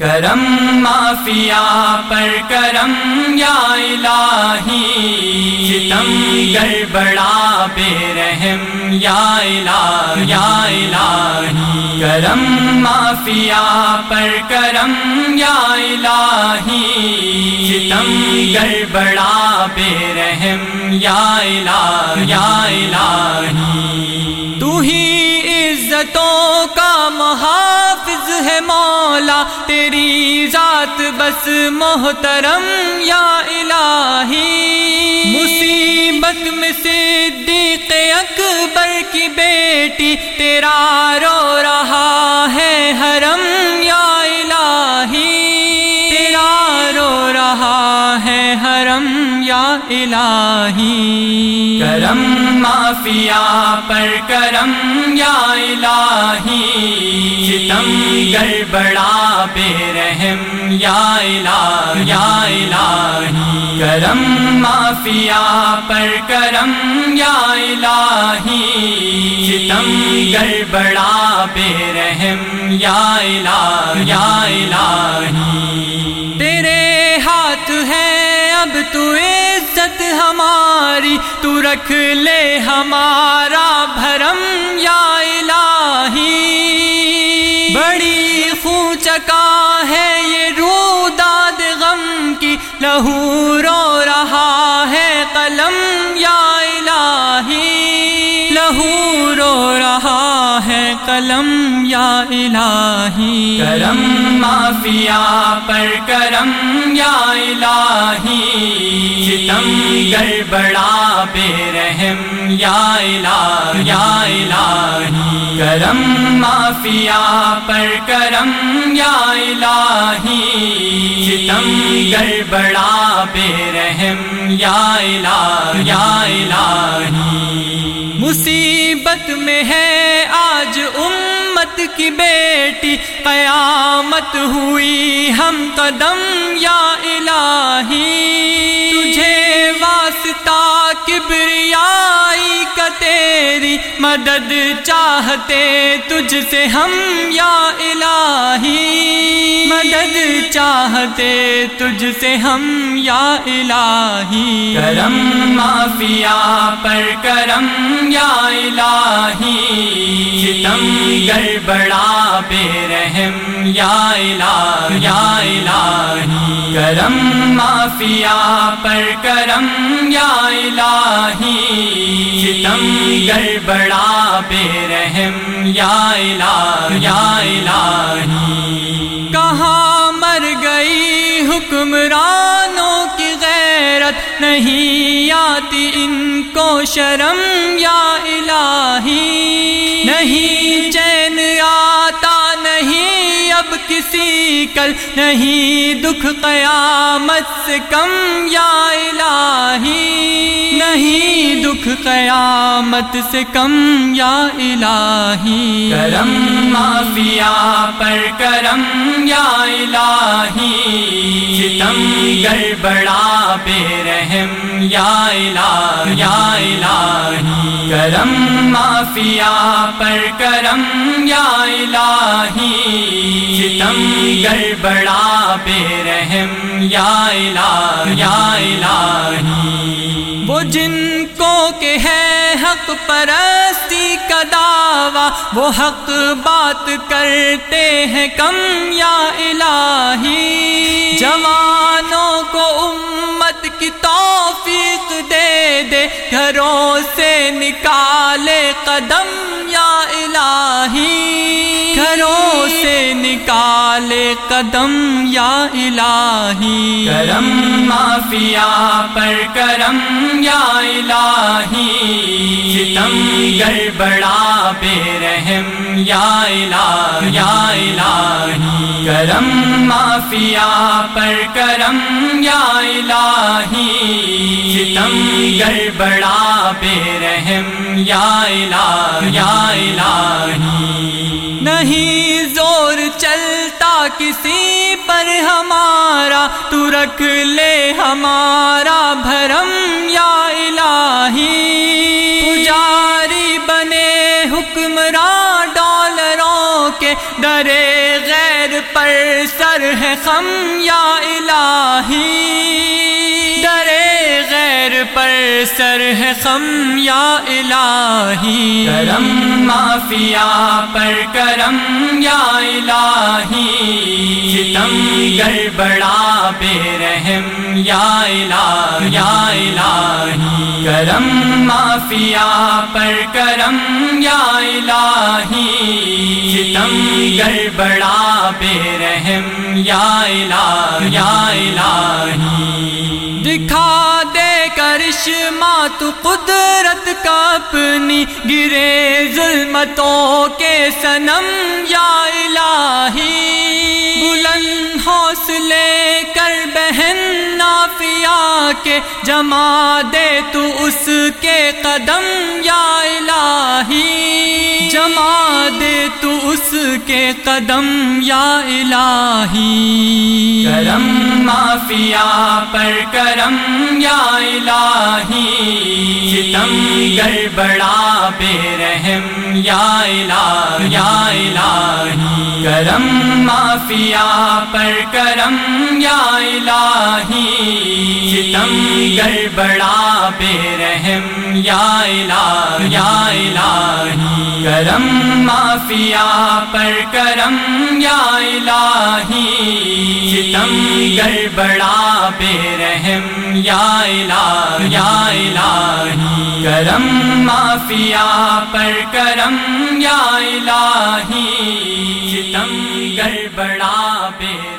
کرم مافیا پر کرم یا الہی، ستم گر بڑا بے رحم یا الہ یا الہی۔ کرم مافیا پر کرم یا الہی، ستم گر بڑا بے رحم یا الہ یا الہی۔ تو ہی عزتوں کا محافظ ہے مولا، تیری ذات بس محترم یا الہی۔ مصیبت میں صدیق اکبر کی بیٹی، تیرا رو رہا الہی کرم مافیا پر کرم یا الہی ستم گر بڑا بے رحم یا الہ یا الہی کرم مافیا پر کرم یا الہی ستم گر بڑا بے رحم یا الہ یا الہی تیرے ہاتھ ہے اب تو عزت ہماری، تو رکھ لے ہمارا بھرم یا الہی۔ بڑی خوچکا ہے یہ رو داد غم کی، لہو رو یا الہی۔ کرم مافیا پر کرم یا الہی۔ ستم گر بڑا بے رحم یا الہ یا الہی۔ کرم مافیا پر کرم یا الہی۔ ستم گر بڑا بے رحم یا الہ یا الہی۔ مصیبت میں ہے آج امت کی بیٹی قیامت ہوئی ہم قدم یا الہی تجھے واسطہ کبریائی کا تیری مدد چاہتے تجھ سے ہم یا الہی؟ مدد چاہتے تجھ سے ہم یا الہی؟ کرم مافیا پر کرم یا الہی؟ ستم گر بڑا بے رحم یا الہ یا الہی؟ کرم مافیا پر کرم یا الہی؟ ستم گر بڑا بے رحم، یا الہ یا الہی۔ کہاں مر گئی حکمرانوں کی غیرت، نہیں آتی ان کو شرم، یا الہی۔ نہیں کسی کل نہیں دکھ قیامت سے کم یا الہی؟ نہیں دکھ قیامت سے کم یا الہی؟ کرم مافیا پر کرم یا الہی؟ ستم گر بڑا بے رحم یا الہ یا الہی؟ کرم مافیا پر کرم یا الہی؟ ستم گر بڑا بے رحم، یا الہ یا الہی۔ وہ جن کو کہ ہے حق پرستی کا دعویٰ، وہ حق بات کرتے ہیں کم، یا الہی۔ جوانوں کو امت کی توفیق دے دے، گھروں سے نکالے قدم، یا نکالے قدم یا الہی۔ کرم مافیا پر کرم یا الہی۔ ستم گر بڑا بے رحم یا الہ یا الہی۔ کرم مافیا پر کرم یا الہی۔ ستم گر بڑا بے رحم یا الہ یا الہی۔ نہیں زور چلتا کسی پر ہمارا، تو رکھ لے ہمارا بھرم یا الہی۔ پجاری بنے حکمراں ڈالروں کے ڈرے غیر غیر پر سر ہے خم یا الہی۔ درے غیر پر سر ہے خم یا الہی؟ کرم مافیا پر کرم یا الہی؟ ستم گر بڑا بے رحم یا الہ یا الہی؟ کرم مافیا پر کرم یا الہی؟ ستم گر بڑا بے رحم یا الہ یا الہی؟ دکھا کرشمہ تو قدرت کا اپنی گرے ظلمتوں کے سنم یا الہی بلند حوصلے کر بہن نافیہ کے جما دے تو اس کے قدم یا الہی جما دے تو اس کے قدم، یا الہی۔ کرم مافیا پر کرم، یا الہی۔ ستم گر بڑا بے رحم، یا الہ یا الہی۔ کرم مافیا پر کرم، یا الہی۔ ستم گر بڑا بے رحم، یا الہ یا الہی۔ کرم مافیا پر کرم یا الہی ستم گڑبڑا بے رحم یا الہ یا الہی کرم مافیا پر کرم یا الہی ستم گڑبڑا بے